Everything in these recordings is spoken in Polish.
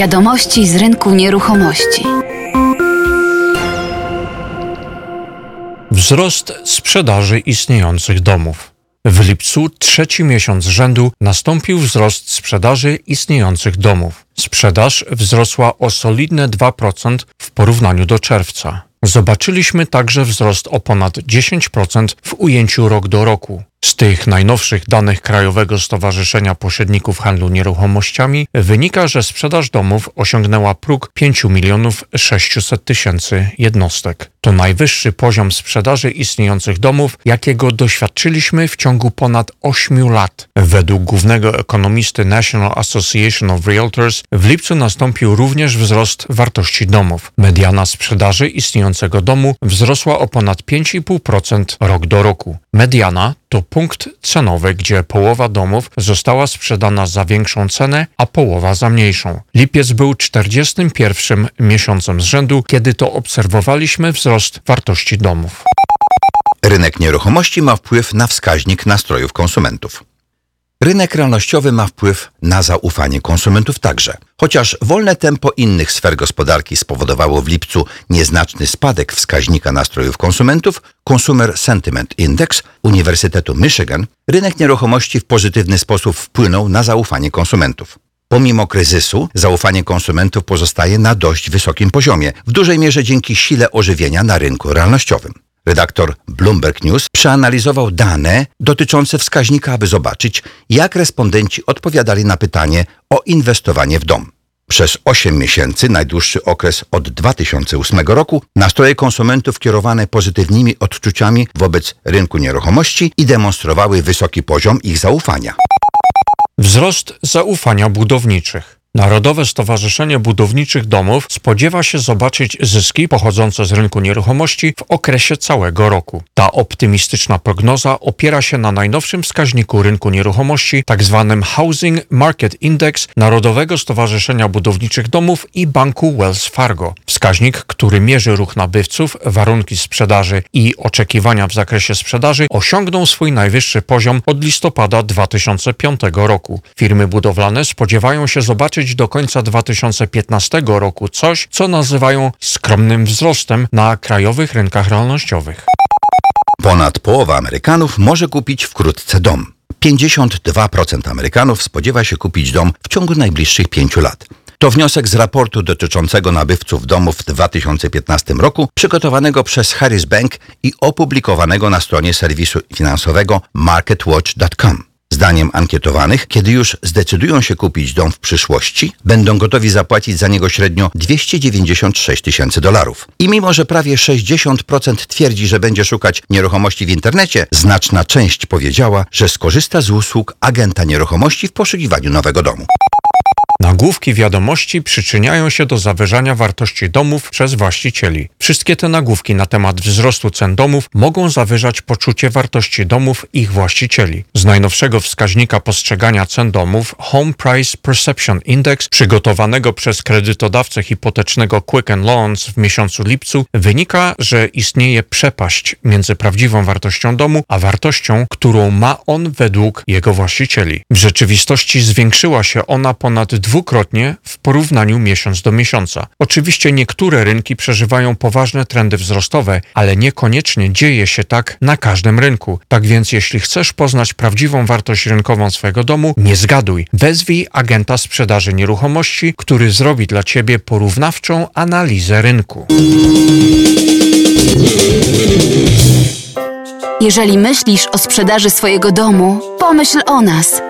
Wiadomości z rynku nieruchomości. Wzrost sprzedaży istniejących domów. W lipcu, trzeci miesiąc rzędu, nastąpił wzrost sprzedaży istniejących domów. Sprzedaż wzrosła o solidne 2% w porównaniu do czerwca. Zobaczyliśmy także wzrost o ponad 10% w ujęciu rok do roku. Z tych najnowszych danych Krajowego Stowarzyszenia Pośredników Handlu Nieruchomościami wynika, że sprzedaż domów osiągnęła próg 5 milionów 600 tysięcy jednostek. To najwyższy poziom sprzedaży istniejących domów, jakiego doświadczyliśmy w ciągu ponad 8 lat. Według głównego ekonomisty National Association of Realtors w lipcu nastąpił również wzrost wartości domów. Mediana sprzedaży istniejącego domu wzrosła o ponad 5,5% rok do roku. Mediana to punkt cenowy, gdzie połowa domów została sprzedana za większą cenę, a połowa za mniejszą. Lipiec był 41 miesiącem z rzędu, kiedy to obserwowaliśmy wzrost wartości domów. Rynek nieruchomości ma wpływ na wskaźnik nastrojów konsumentów. Rynek realnościowy ma wpływ na zaufanie konsumentów także. Chociaż wolne tempo innych sfer gospodarki spowodowało w lipcu nieznaczny spadek wskaźnika nastrojów konsumentów, Consumer Sentiment Index Uniwersytetu Michigan, rynek nieruchomości w pozytywny sposób wpłynął na zaufanie konsumentów. Pomimo kryzysu, zaufanie konsumentów pozostaje na dość wysokim poziomie, w dużej mierze dzięki sile ożywienia na rynku realnościowym. Redaktor Bloomberg News przeanalizował dane dotyczące wskaźnika, aby zobaczyć, jak respondenci odpowiadali na pytanie o inwestowanie w dom. Przez 8 miesięcy, najdłuższy okres od 2008 roku, nastroje konsumentów kierowane pozytywnymi odczuciami wobec rynku nieruchomości i demonstrowały wysoki poziom ich zaufania. Wzrost zaufania budowniczych. Narodowe Stowarzyszenie Budowniczych Domów spodziewa się zobaczyć zyski pochodzące z rynku nieruchomości w okresie całego roku. Ta optymistyczna prognoza opiera się na najnowszym wskaźniku rynku nieruchomości, tzw. Housing Market Index Narodowego Stowarzyszenia Budowniczych Domów i Banku Wells Fargo. Wskaźnik, który mierzy ruch nabywców, warunki sprzedaży i oczekiwania w zakresie sprzedaży, osiągnął swój najwyższy poziom od listopada 2005 roku. Firmy budowlane spodziewają się zobaczyć do końca 2015 roku coś, co nazywają skromnym wzrostem na krajowych rynkach realnościowych. Ponad połowa Amerykanów może kupić wkrótce dom. 52% Amerykanów spodziewa się kupić dom w ciągu najbliższych pięciu lat. To wniosek z raportu dotyczącego nabywców domów w 2015 roku, przygotowanego przez Harris Bank i opublikowanego na stronie serwisu finansowego marketwatch.com. Zdaniem ankietowanych, kiedy już zdecydują się kupić dom w przyszłości, będą gotowi zapłacić za niego średnio 296 tysięcy dolarów. I mimo, że prawie 60% twierdzi, że będzie szukać nieruchomości w internecie, znaczna część powiedziała, że skorzysta z usług agenta nieruchomości w poszukiwaniu nowego domu. Nagłówki wiadomości przyczyniają się do zawyżania wartości domów przez właścicieli. Wszystkie te nagłówki na temat wzrostu cen domów mogą zawyżać poczucie wartości domów ich właścicieli. Z najnowszego wskaźnika postrzegania cen domów Home Price Perception Index przygotowanego przez kredytodawcę hipotecznego Quicken Loans w miesiącu lipcu wynika, że istnieje przepaść między prawdziwą wartością domu a wartością, którą ma on według jego właścicieli. W rzeczywistości zwiększyła się ona ponad dwukrotnie w porównaniu miesiąc do miesiąca. Oczywiście niektóre rynki przeżywają poważne trendy wzrostowe, ale niekoniecznie dzieje się tak na każdym rynku. Tak więc jeśli chcesz poznać prawdziwą wartość rynkową swojego domu, nie zgaduj. Wezwij agenta sprzedaży nieruchomości, który zrobi dla ciebie porównawczą analizę rynku. Jeżeli myślisz o sprzedaży swojego domu, pomyśl o nas.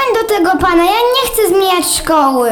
tego pana, ja nie chcę zmieniać szkoły.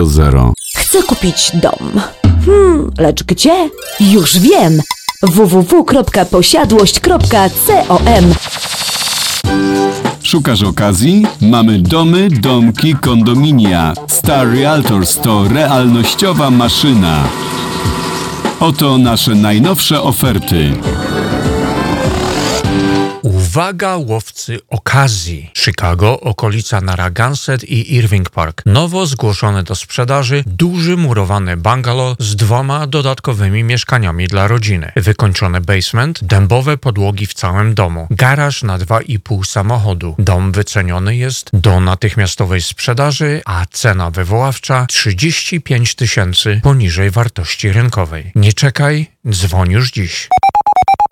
Chcę kupić dom. Hmm, lecz gdzie? Już wiem! www.posiadłość.com Szukasz okazji? Mamy domy, domki, kondominia. Star Realtors to realnościowa maszyna. Oto nasze najnowsze oferty. Uwaga łowcy okazji. Chicago, okolica Narragansett i Irving Park. Nowo zgłoszony do sprzedaży duży murowany bungalow z dwoma dodatkowymi mieszkaniami dla rodziny. Wykończony basement, dębowe podłogi w całym domu. Garaż na 2,5 samochodu. Dom wyceniony jest do natychmiastowej sprzedaży, a cena wywoławcza 35 tysięcy poniżej wartości rynkowej. Nie czekaj, dzwoń już dziś.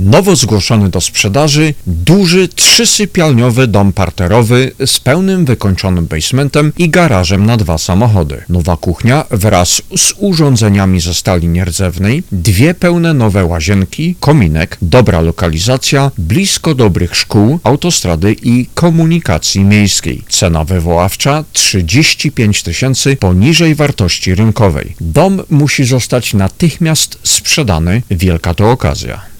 Nowo zgłoszony do sprzedaży duży trzysypialniowy dom parterowy z pełnym wykończonym basementem i garażem na dwa samochody. Nowa kuchnia wraz z urządzeniami ze stali nierdzewnej, dwie pełne nowe łazienki, kominek, dobra lokalizacja, blisko dobrych szkół, autostrady i komunikacji miejskiej. Cena wywoławcza 35 tysięcy poniżej wartości rynkowej. Dom musi zostać natychmiast sprzedany. Wielka to okazja.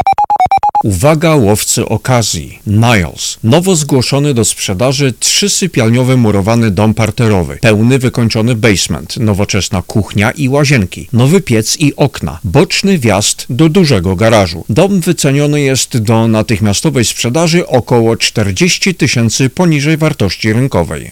Uwaga łowcy okazji. Niles. Nowo zgłoszony do sprzedaży trzysypialniowy murowany dom parterowy, pełny wykończony basement, nowoczesna kuchnia i łazienki, nowy piec i okna, boczny wjazd do dużego garażu. Dom wyceniony jest do natychmiastowej sprzedaży około 40 tysięcy poniżej wartości rynkowej.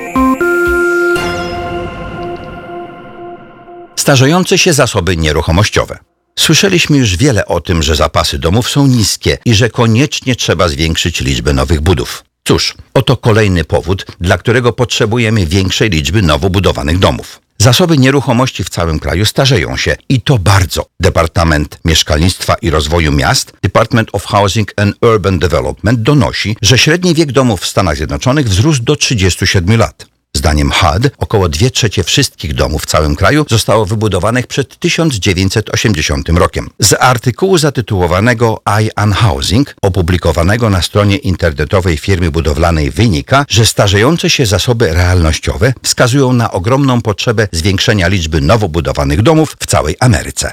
Starzejące się zasoby nieruchomościowe. Słyszeliśmy już wiele o tym, że zapasy domów są niskie i że koniecznie trzeba zwiększyć liczbę nowych budów. Cóż, oto kolejny powód, dla którego potrzebujemy większej liczby nowo budowanych domów. Zasoby nieruchomości w całym kraju starzeją się i to bardzo. Departament Mieszkalnictwa i Rozwoju Miast, Department of Housing and Urban Development donosi, że średni wiek domów w Stanach Zjednoczonych wzrósł do 37 lat. Zdaniem HUD około 2 trzecie wszystkich domów w całym kraju zostało wybudowanych przed 1980 rokiem. Z artykułu zatytułowanego I Housing, opublikowanego na stronie internetowej firmy budowlanej wynika, że starzejące się zasoby realnościowe wskazują na ogromną potrzebę zwiększenia liczby nowo budowanych domów w całej Ameryce.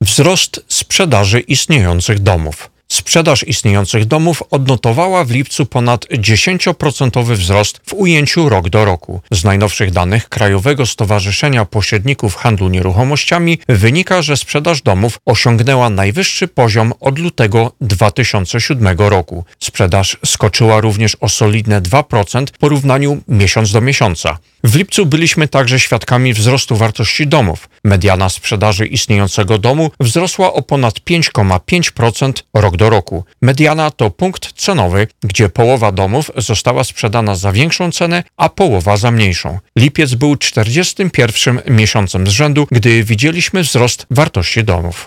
Wzrost sprzedaży istniejących domów. Sprzedaż istniejących domów odnotowała w lipcu ponad 10% wzrost w ujęciu rok do roku. Z najnowszych danych Krajowego Stowarzyszenia Pośredników Handlu Nieruchomościami wynika, że sprzedaż domów osiągnęła najwyższy poziom od lutego 2007 roku. Sprzedaż skoczyła również o solidne 2% w porównaniu miesiąc do miesiąca. W lipcu byliśmy także świadkami wzrostu wartości domów. Mediana sprzedaży istniejącego domu wzrosła o ponad 5,5% rok do roku. Mediana to punkt cenowy, gdzie połowa domów została sprzedana za większą cenę, a połowa za mniejszą. Lipiec był 41 miesiącem z rzędu, gdy widzieliśmy wzrost wartości domów.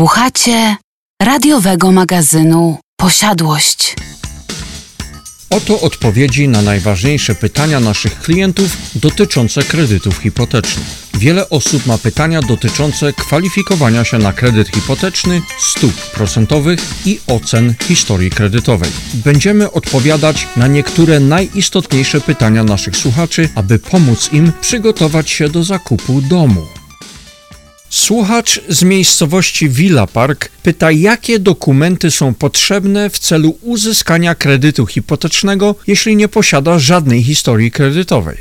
Słuchacie radiowego magazynu Posiadłość. Oto odpowiedzi na najważniejsze pytania naszych klientów dotyczące kredytów hipotecznych. Wiele osób ma pytania dotyczące kwalifikowania się na kredyt hipoteczny, stóp procentowych i ocen historii kredytowej. Będziemy odpowiadać na niektóre najistotniejsze pytania naszych słuchaczy, aby pomóc im przygotować się do zakupu domu. Słuchacz z miejscowości Villa Park pyta, jakie dokumenty są potrzebne w celu uzyskania kredytu hipotecznego, jeśli nie posiada żadnej historii kredytowej.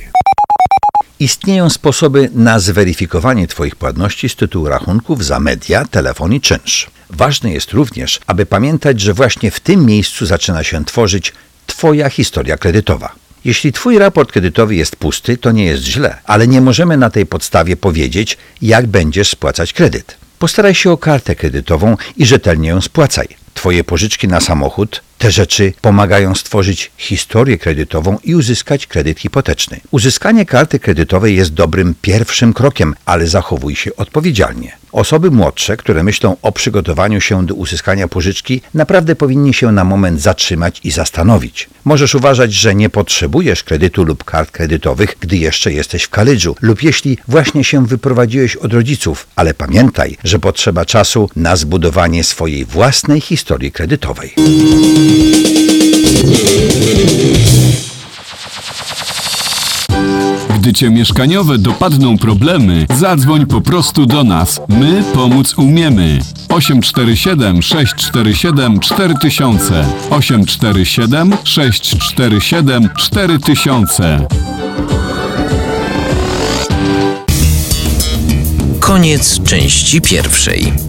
Istnieją sposoby na zweryfikowanie Twoich płatności z tytułu rachunków za media, telefon i czynsz. Ważne jest również, aby pamiętać, że właśnie w tym miejscu zaczyna się tworzyć Twoja historia kredytowa. Jeśli Twój raport kredytowy jest pusty, to nie jest źle, ale nie możemy na tej podstawie powiedzieć, jak będziesz spłacać kredyt. Postaraj się o kartę kredytową i rzetelnie ją spłacaj. Twoje pożyczki na samochód, te rzeczy pomagają stworzyć historię kredytową i uzyskać kredyt hipoteczny. Uzyskanie karty kredytowej jest dobrym pierwszym krokiem, ale zachowuj się odpowiedzialnie. Osoby młodsze, które myślą o przygotowaniu się do uzyskania pożyczki, naprawdę powinni się na moment zatrzymać i zastanowić. Możesz uważać, że nie potrzebujesz kredytu lub kart kredytowych, gdy jeszcze jesteś w kalydżu lub jeśli właśnie się wyprowadziłeś od rodziców, ale pamiętaj, że potrzeba czasu na zbudowanie swojej własnej historii kredytowej. Gdy cię mieszkaniowe dopadną problemy, zadzwoń po prostu do nas. My pomóc umiemy. 847 647 4000 847 647 4000 Koniec części pierwszej.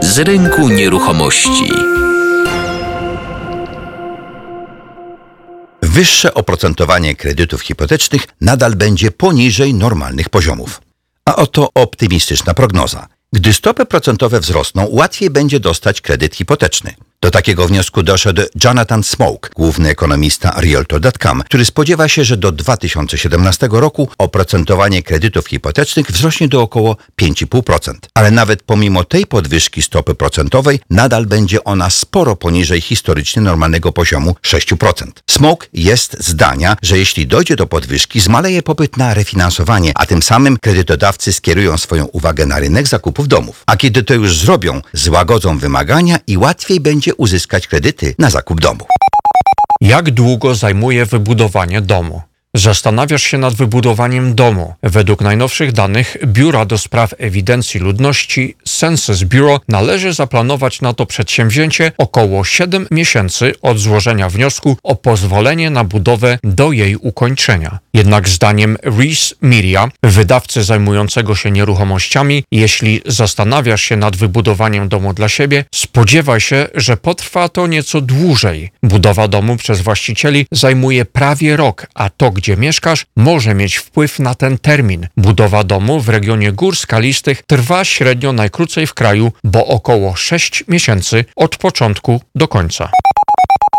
Z rynku nieruchomości. Wyższe oprocentowanie kredytów hipotecznych nadal będzie poniżej normalnych poziomów. A oto optymistyczna prognoza. Gdy stopy procentowe wzrosną, łatwiej będzie dostać kredyt hipoteczny. Do takiego wniosku doszedł Jonathan Smoke, główny ekonomista Realtor.com, który spodziewa się, że do 2017 roku oprocentowanie kredytów hipotecznych wzrośnie do około 5,5%. Ale nawet pomimo tej podwyżki stopy procentowej, nadal będzie ona sporo poniżej historycznie normalnego poziomu 6%. Smoke jest zdania, że jeśli dojdzie do podwyżki, zmaleje popyt na refinansowanie, a tym samym kredytodawcy skierują swoją uwagę na rynek zakupów domów. A kiedy to już zrobią, złagodzą wymagania i łatwiej będzie uzyskać kredyty na zakup domu. Jak długo zajmuje wybudowanie domu? Zastanawiasz się nad wybudowaniem domu. Według najnowszych danych Biura do Spraw Ewidencji Ludności Census Bureau należy zaplanować na to przedsięwzięcie około 7 miesięcy od złożenia wniosku o pozwolenie na budowę do jej ukończenia. Jednak zdaniem Reese Media, wydawcy zajmującego się nieruchomościami, jeśli zastanawiasz się nad wybudowaniem domu dla siebie, spodziewaj się, że potrwa to nieco dłużej. Budowa domu przez właścicieli zajmuje prawie rok, a to, gdzie mieszkasz, może mieć wpływ na ten termin. Budowa domu w regionie gór skalistych trwa średnio najkrócej w kraju, bo około 6 miesięcy od początku do końca.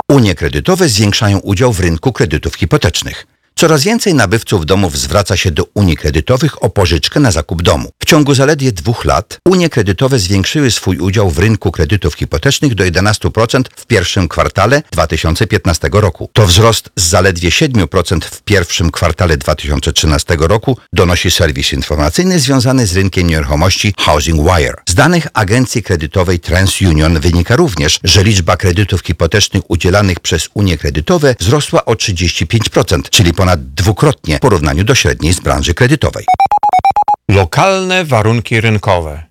Unie kredytowe zwiększają udział w rynku kredytów hipotecznych. Coraz więcej nabywców domów zwraca się do Unii Kredytowych o pożyczkę na zakup domu. W ciągu zaledwie dwóch lat Unie Kredytowe zwiększyły swój udział w rynku kredytów hipotecznych do 11% w pierwszym kwartale 2015 roku. To wzrost z zaledwie 7% w pierwszym kwartale 2013 roku, donosi serwis informacyjny związany z rynkiem nieruchomości Housing Wire. Z danych agencji kredytowej TransUnion wynika również, że liczba kredytów hipotecznych udzielanych przez Unie Kredytowe wzrosła o 35%, czyli ponad dwukrotnie w porównaniu do średniej z branży kredytowej. Lokalne warunki rynkowe.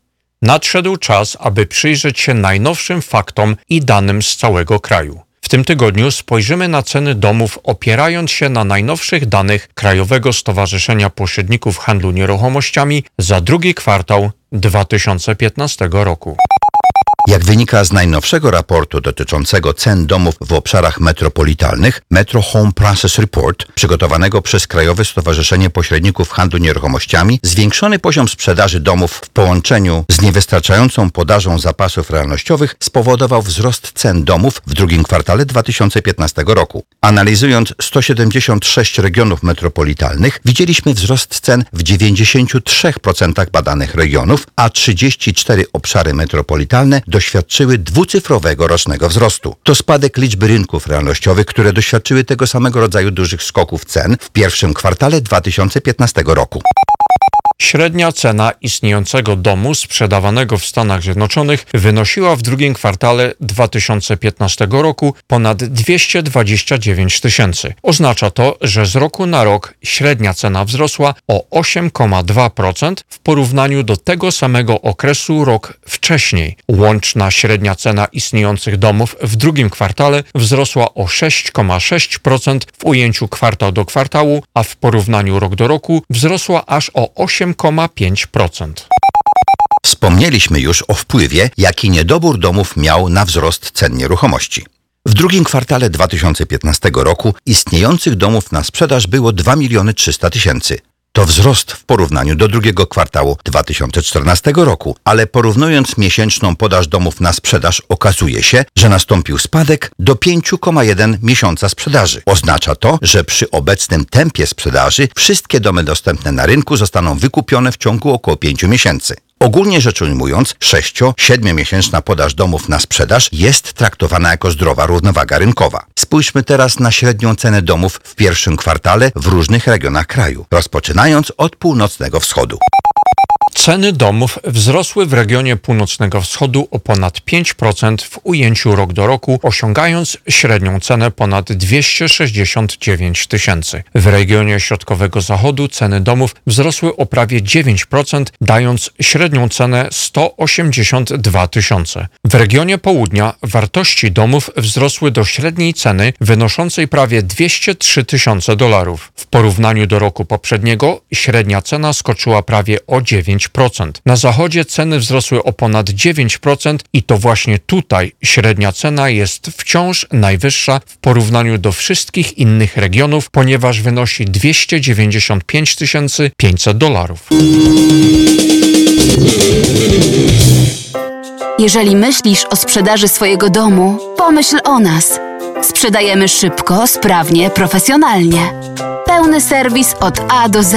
Nadszedł czas, aby przyjrzeć się najnowszym faktom i danym z całego kraju. W tym tygodniu spojrzymy na ceny domów opierając się na najnowszych danych Krajowego Stowarzyszenia Pośredników Handlu Nieruchomościami za drugi kwartał 2015 roku. Jak wynika z najnowszego raportu dotyczącego cen domów w obszarach metropolitalnych Metro Home Prices Report, przygotowanego przez Krajowe Stowarzyszenie Pośredników Handlu Nieruchomościami, zwiększony poziom sprzedaży domów w połączeniu z niewystarczającą podażą zapasów realnościowych spowodował wzrost cen domów w drugim kwartale 2015 roku. Analizując 176 regionów metropolitalnych, widzieliśmy wzrost cen w 93% badanych regionów, a 34 obszary metropolitalne doświadczyły dwucyfrowego rocznego wzrostu. To spadek liczby rynków realnościowych, które doświadczyły tego samego rodzaju dużych skoków cen w pierwszym kwartale 2015 roku. Średnia cena istniejącego domu sprzedawanego w Stanach Zjednoczonych wynosiła w drugim kwartale 2015 roku ponad 229 tysięcy. Oznacza to, że z roku na rok średnia cena wzrosła o 8,2% w porównaniu do tego samego okresu rok wcześniej. Łączna średnia cena istniejących domów w drugim kwartale wzrosła o 6,6% w ujęciu kwartał do kwartału, a w porównaniu rok do roku wzrosła aż o 8,5%. Wspomnieliśmy już o wpływie, jaki niedobór domów miał na wzrost cen nieruchomości. W drugim kwartale 2015 roku istniejących domów na sprzedaż było 2 miliony 300 tysięcy. To wzrost w porównaniu do drugiego kwartału 2014 roku, ale porównując miesięczną podaż domów na sprzedaż okazuje się, że nastąpił spadek do 5,1 miesiąca sprzedaży. Oznacza to, że przy obecnym tempie sprzedaży wszystkie domy dostępne na rynku zostaną wykupione w ciągu około 5 miesięcy. Ogólnie rzecz ujmując, 6-7 miesięczna podaż domów na sprzedaż jest traktowana jako zdrowa równowaga rynkowa. Spójrzmy teraz na średnią cenę domów w pierwszym kwartale w różnych regionach kraju, rozpoczynając od północnego wschodu. Ceny domów wzrosły w regionie północnego wschodu o ponad 5% w ujęciu rok do roku, osiągając średnią cenę ponad 269 tysięcy. W regionie środkowego zachodu ceny domów wzrosły o prawie 9%, dając średnią cenę 182 tysiące. W regionie południa wartości domów wzrosły do średniej ceny wynoszącej prawie 203 tysiące dolarów. W porównaniu do roku poprzedniego średnia cena skoczyła prawie o 9%. Na zachodzie ceny wzrosły o ponad 9% i to właśnie tutaj średnia cena jest wciąż najwyższa w porównaniu do wszystkich innych regionów, ponieważ wynosi 295 500 dolarów. Jeżeli myślisz o sprzedaży swojego domu, pomyśl o nas. Sprzedajemy szybko, sprawnie, profesjonalnie. Pełny serwis od A do Z.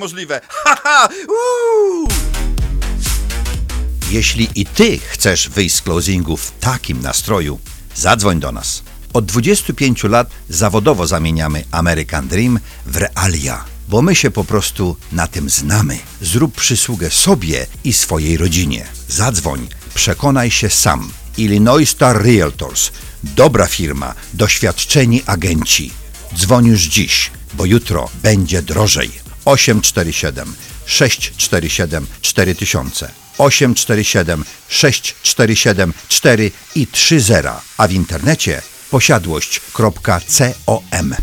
Niemożliwe. Haha. Jeśli i ty chcesz wyjść z closingu w takim nastroju, zadzwoń do nas. Od 25 lat zawodowo zamieniamy American Dream w realia, bo my się po prostu na tym znamy. Zrób przysługę sobie i swojej rodzinie. Zadzwoń, przekonaj się sam. Illinois Star Realtors. Dobra firma, doświadczeni agenci. Dzwoń już dziś, bo jutro będzie drożej. 847 647 4000 847 647 4 i 30, a w internecie posiadłość.com.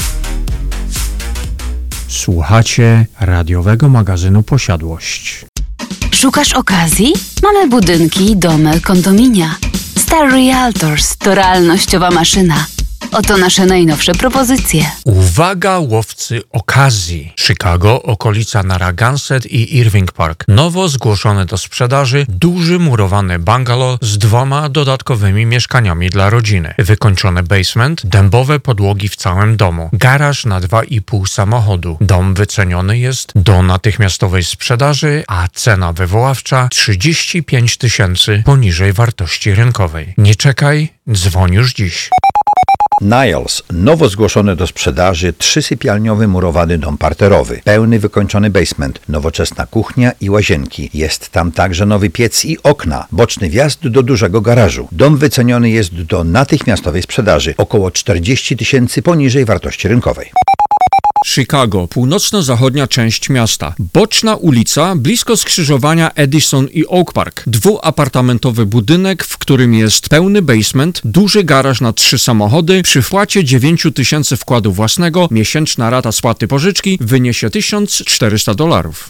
Słuchacie radiowego magazynu Posiadłość. Szukasz okazji? Mamy budynki, domy, kondominia. Star Realtors to realnościowa maszyna. Oto nasze najnowsze propozycje. Uwaga łowcy okazji. Chicago, okolica Narragansett i Irving Park. Nowo zgłoszone do sprzedaży duży murowany bungalow z dwoma dodatkowymi mieszkaniami dla rodziny. Wykończony basement, dębowe podłogi w całym domu. Garaż na 2,5 samochodu. Dom wyceniony jest do natychmiastowej sprzedaży, a cena wywoławcza 35 tysięcy poniżej wartości rynkowej. Nie czekaj, dzwoń już dziś. Niles, nowo zgłoszony do sprzedaży trzysypialniowy murowany dom parterowy, pełny wykończony basement, nowoczesna kuchnia i łazienki. Jest tam także nowy piec i okna, boczny wjazd do dużego garażu. Dom wyceniony jest do natychmiastowej sprzedaży, około 40 tysięcy poniżej wartości rynkowej. Chicago, północno-zachodnia część miasta. Boczna ulica, blisko skrzyżowania Edison i Oak Park. Dwuapartamentowy budynek, w którym jest pełny basement, duży garaż na trzy samochody, przy wpłacie 9 tysięcy wkładu własnego, miesięczna rata spłaty pożyczki wyniesie 1400 dolarów.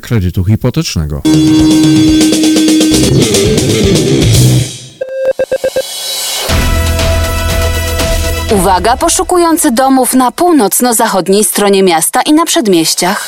kredytu hipotecznego. Uwaga, poszukujący domów na północno-zachodniej stronie miasta i na przedmieściach.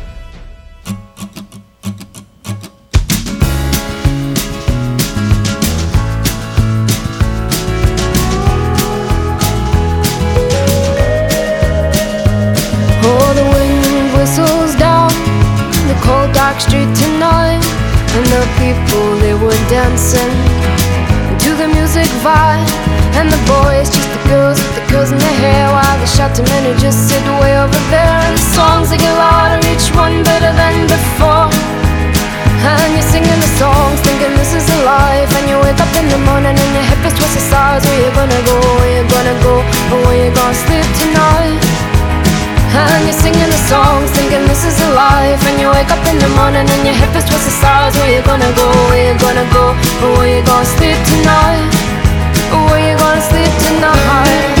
the shouting men just sit way over there, and the songs they get louder, each one better than before. And you're singing the songs, thinking this is a life. And you wake up in the morning and your hip is twisted sides. Where you gonna go? Where you gonna go? Or where you gonna sleep tonight? And you're singing the songs, thinking this is a life. And you wake up in the morning and your hip is twisted sides. Where you gonna go? Where you gonna go? Or where you gonna sleep tonight? Where you gonna sleep tonight?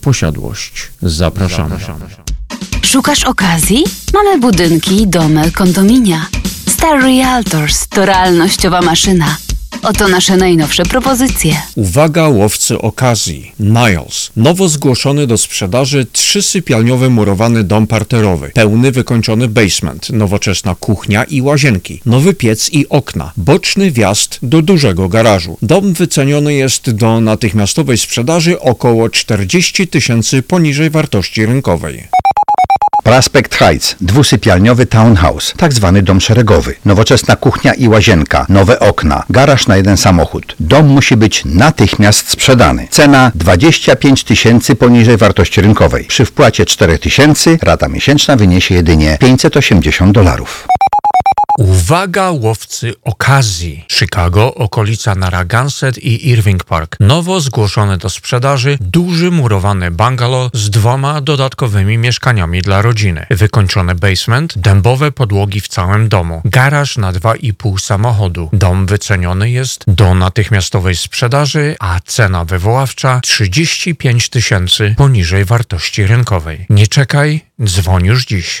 Posiadłość. Zapraszamy. Szukasz okazji? Mamy budynki, domy, kondominia. Star Realtors to realnościowa maszyna. Oto nasze najnowsze propozycje. Uwaga łowcy okazji. Niles. Nowo zgłoszony do sprzedaży trzysypialniowy murowany dom parterowy. Pełny wykończony basement, nowoczesna kuchnia i łazienki, nowy piec i okna, boczny wjazd do dużego garażu. Dom wyceniony jest do natychmiastowej sprzedaży około 40 tysięcy poniżej wartości rynkowej. Prospect Heights, dwusypialniowy townhouse, tak zwany dom szeregowy. Nowoczesna kuchnia i łazienka, nowe okna, garaż na jeden samochód. Dom musi być natychmiast sprzedany. Cena 25 tysięcy poniżej wartości rynkowej. Przy wpłacie 4 tysięcy rata miesięczna wyniesie jedynie 580 dolarów. Uwaga łowcy okazji. Chicago, okolica Narragansett i Irving Park. Nowo zgłoszony do sprzedaży duży murowany bungalow z dwoma dodatkowymi mieszkaniami dla rodziny. Wykończony basement, dębowe podłogi w całym domu. Garaż na 2,5 samochodu. Dom wyceniony jest do natychmiastowej sprzedaży, a cena wywoławcza 35 tysięcy poniżej wartości rynkowej. Nie czekaj, dzwoń już dziś.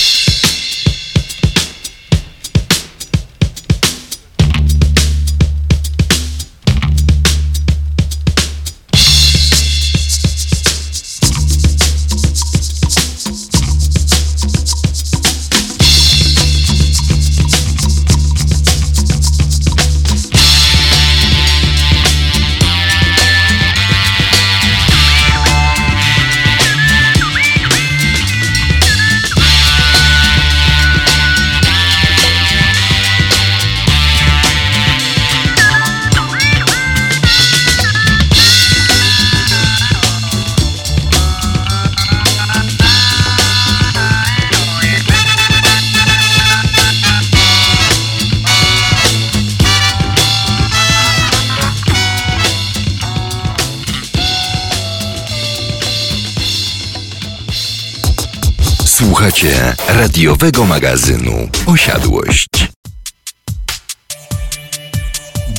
Słuchacie radiowego magazynu Posiadłość.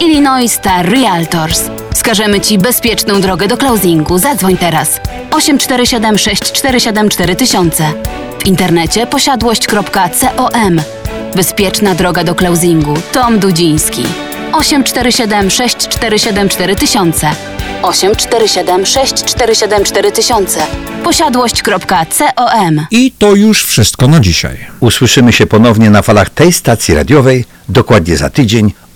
Illinois Star Realtors. Wskażemy Ci bezpieczną drogę do closingu. Zadzwoń teraz. 847 647 4000. W internecie posiadłość.com. Bezpieczna droga do closingu. Tom Dudziński. 847 647 4000. 847 647 4000. Posiadłość.com. I to już wszystko na dzisiaj. Usłyszymy się ponownie na falach tej stacji radiowej dokładnie za tydzień